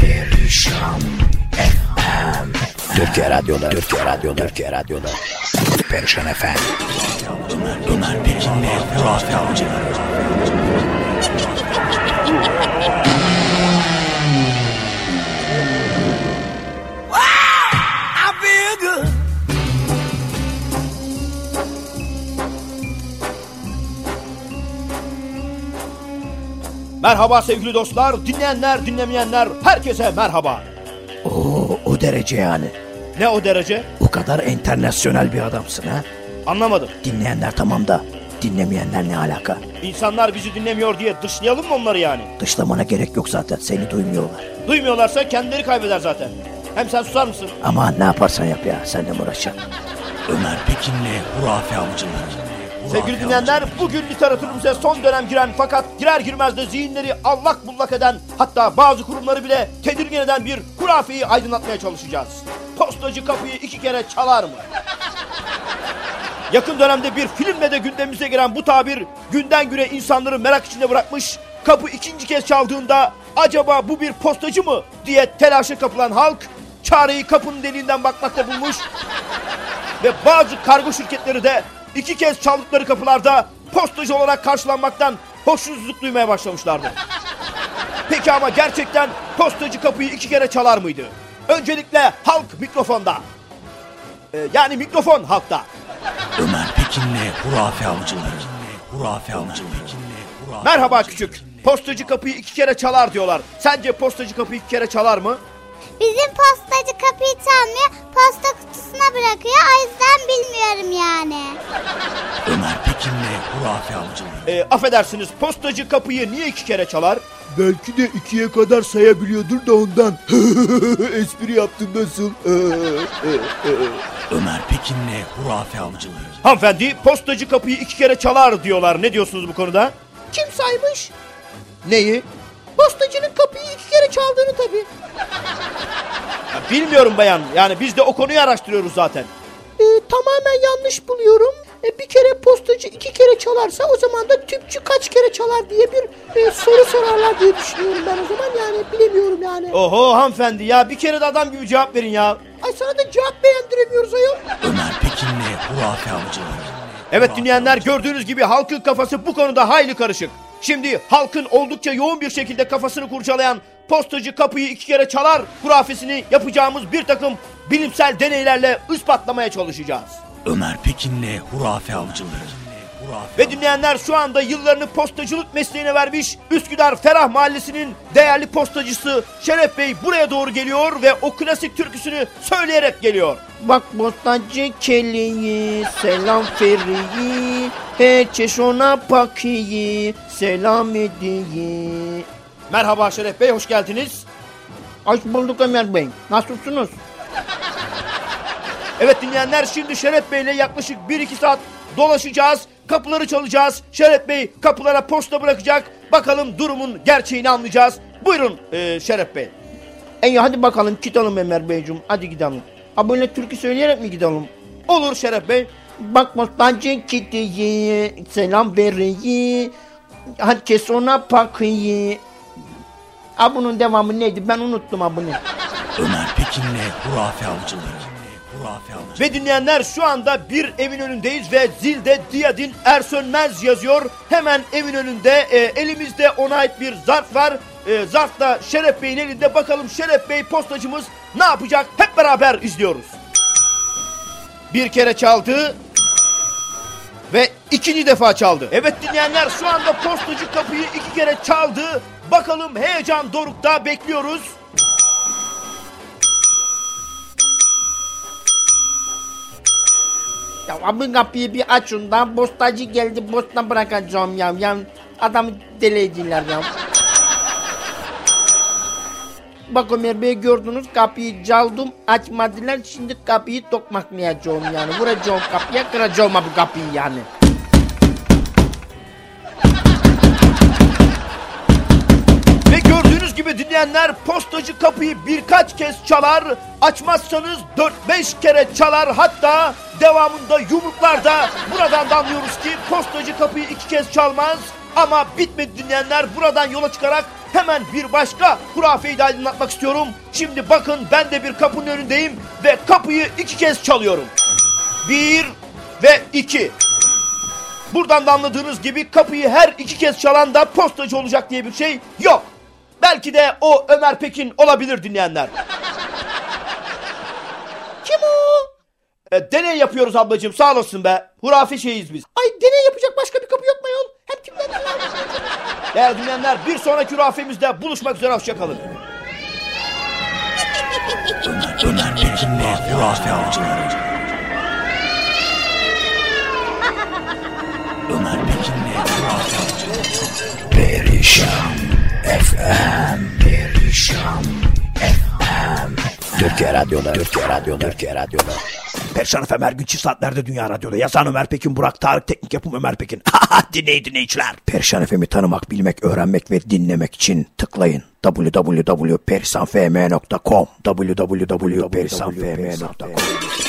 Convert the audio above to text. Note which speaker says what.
Speaker 1: Perişan FM. Türkiye Radyo'da, Türkiye Radyo'da, Türkiye Radyo'da. Perişan FM.
Speaker 2: Ömer, Pekin'le Hurafe
Speaker 3: Merhaba sevgili dostlar, dinleyenler, dinlemeyenler, herkese merhaba.
Speaker 1: Oo, o derece yani.
Speaker 3: Ne o derece?
Speaker 1: O kadar internasyonel bir adamsın ha.
Speaker 3: Anlamadım.
Speaker 1: Dinleyenler tamam da dinlemeyenler ne alaka?
Speaker 3: İnsanlar bizi dinlemiyor diye dışlayalım mı onları yani?
Speaker 1: Dışlamana gerek yok zaten seni duymuyorlar.
Speaker 3: Duymuyorlarsa kendileri kaybeder zaten. Hem sen susar mısın?
Speaker 1: Ama ne yaparsan yap ya senle mi uğraşacaksın?
Speaker 2: Ömer Pekin'le Hurafe Avcıları.
Speaker 3: Sevgili dinleyenler, bugün literatürümüze son dönem giren fakat girer girmez de zihinleri allak bullak eden hatta bazı kurumları bile tedirgin eden bir hurafeyi aydınlatmaya çalışacağız. Postacı kapıyı iki kere çalar mı? Yakın dönemde bir filmle de gündemimize giren bu tabir günden güne insanları merak içinde bırakmış. Kapı ikinci kez çaldığında acaba bu bir postacı mı diye telaşa kapılan halk çareyi kapının deliğinden bakmakta bulmuş ve bazı kargo şirketleri de iki kez çaldıkları kapılarda postacı olarak karşılanmaktan hoşnutsuzluk duymaya başlamışlardı. Peki ama gerçekten postacı kapıyı iki kere çalar mıydı? Öncelikle halk mikrofonda. Ee, yani mikrofon halkta.
Speaker 2: Ömer Pekin'le Hurafe Avcıları. Hurafe Avcıları. Hurafe
Speaker 3: Merhaba küçük. Postacı kapıyı iki kere çalar diyorlar. Sence postacı kapıyı iki kere çalar mı?
Speaker 4: Bizim postacı kapıyı çalmıyor, posta kutusuna bırakıyor. O yüzden bilmiyorum yani.
Speaker 2: Ömer Pekin'le Hurafe Avcıları.
Speaker 3: Ee, affedersiniz postacı kapıyı niye iki kere çalar?
Speaker 5: Belki de ikiye kadar sayabiliyordur da ondan. Espri yaptım nasıl?
Speaker 2: Ömer Pekin'le Hurafe Avcıları.
Speaker 3: Hanımefendi postacı kapıyı iki kere çalar diyorlar. Ne diyorsunuz bu konuda?
Speaker 6: Kim saymış?
Speaker 3: Neyi?
Speaker 6: Postacının kapıyı iki kere çaldığını tabii.
Speaker 3: Ya bilmiyorum bayan. Yani biz de o konuyu araştırıyoruz zaten.
Speaker 6: Ee, tamamen yanlış buluyorum. E, bir kere postacı iki kere çalarsa o zaman da tüpçü kaç kere çalar diye bir e, soru sorarlar diye düşünüyorum ben o zaman yani bilemiyorum yani.
Speaker 3: Oho hanımefendi ya bir kere de adam gibi cevap verin ya.
Speaker 6: Ay sana da cevap beğendiremiyoruz ayol.
Speaker 2: Ömer Pekin'le Hurafe Avcıları.
Speaker 3: Evet dinleyenler gördüğünüz gibi halkın kafası bu konuda hayli karışık. Şimdi halkın oldukça yoğun bir şekilde kafasını kurcalayan postacı kapıyı iki kere çalar hurafesini yapacağımız bir takım bilimsel deneylerle ispatlamaya çalışacağız.
Speaker 2: Ömer Pekin'le Hurafe Avcıları.
Speaker 3: Ve dinleyenler şu anda yıllarını postacılık mesleğine vermiş Üsküdar Ferah Mahallesi'nin değerli postacısı Şeref Bey buraya doğru geliyor ve o klasik türküsünü söyleyerek geliyor.
Speaker 6: Bak postacı keliyi, selam feriyi, herkes ona bakıyı, selam ediyi.
Speaker 3: Merhaba Şeref Bey hoş geldiniz.
Speaker 6: Hoş bulduk Ömer Bey. Nasılsınız?
Speaker 3: Evet dinleyenler şimdi Şeref Bey ile yaklaşık 1-2 saat dolaşacağız. Kapıları çalacağız. Şeref Bey kapılara posta bırakacak. Bakalım durumun gerçeğini anlayacağız. Buyurun e, Şeref Bey.
Speaker 6: İyi hadi bakalım gidelim Ömer Beyciğim. Hadi gidelim. Ha böyle türkü söyleyerek mi gidelim?
Speaker 3: Olur Şeref Bey.
Speaker 6: Bak postacı gidiyi, selam veriyi, herkes ona bakıyı. Ha bunun devamı neydi? Ben unuttum ha bunu.
Speaker 2: Ömer Pekin'le Hurafe Avcıları.
Speaker 3: Ve dinleyenler şu anda bir evin önündeyiz ve zilde Diyadin Ersönmez yazıyor. Hemen evin önünde e, elimizde ona ait bir zarf var. E, zarf da Şeref Bey'in elinde. Bakalım Şeref Bey postacımız ne yapacak? Hep beraber izliyoruz. Bir kere çaldı ve ikinci defa çaldı. Evet dinleyenler şu anda postacı kapıyı iki kere çaldı. Bakalım heyecan dorukta bekliyoruz.
Speaker 6: Ya abi kapıyı bir açın da postacı geldi posta bırakacağım ya. Ya adamı deli ya. Bak Ömer Bey gördünüz kapıyı çaldım açmadılar şimdi kapıyı tokmaklayacağım yani. Vuracağım kapıya kıracağım abi kapıyı yani.
Speaker 3: Gibi dinleyenler postacı kapıyı birkaç kez çalar, açmazsanız 4-5 kere çalar hatta devamında yumruklar da buradan da anlıyoruz ki postacı kapıyı iki kez çalmaz ama bitmedi dinleyenler buradan yola çıkarak Hemen bir başka hurafeyi de aydınlatmak istiyorum. Şimdi bakın ben de bir kapının önündeyim ve kapıyı iki kez çalıyorum. Bir ve iki. Buradan da anladığınız gibi kapıyı her iki kez çalan da postacı olacak diye bir şey yok. Belki de o Ömer Pekin olabilir dinleyenler.
Speaker 6: Kim o?
Speaker 3: E, deney yapıyoruz ablacığım sağ olasın be. Hurafe şeyiz biz.
Speaker 6: Ay deney yapacak başka bir kapı yok mu yol? Hem kimden dinler?
Speaker 3: Değerli dinleyenler bir sonraki hurafemizde buluşmak üzere hoşçakalın.
Speaker 2: Ömer Pekin'le hurafe avcıları. Ömer Pekin'le hurafe avcıları.
Speaker 1: Perişan FM Türkiye Radyo'da Türkiye Radyo'da Türkiye Radyo'da
Speaker 2: Perşan FM her gün çift saatlerde Dünya Radyo'da. Yazan Ömer Pekin, Burak Tarık, teknik yapım Ömer Pekin. Dinleyin dinleyiciler.
Speaker 1: Perişan FM'i tanımak, bilmek, öğrenmek ve dinlemek için tıklayın www.perisanfm.com www.perisanfm.com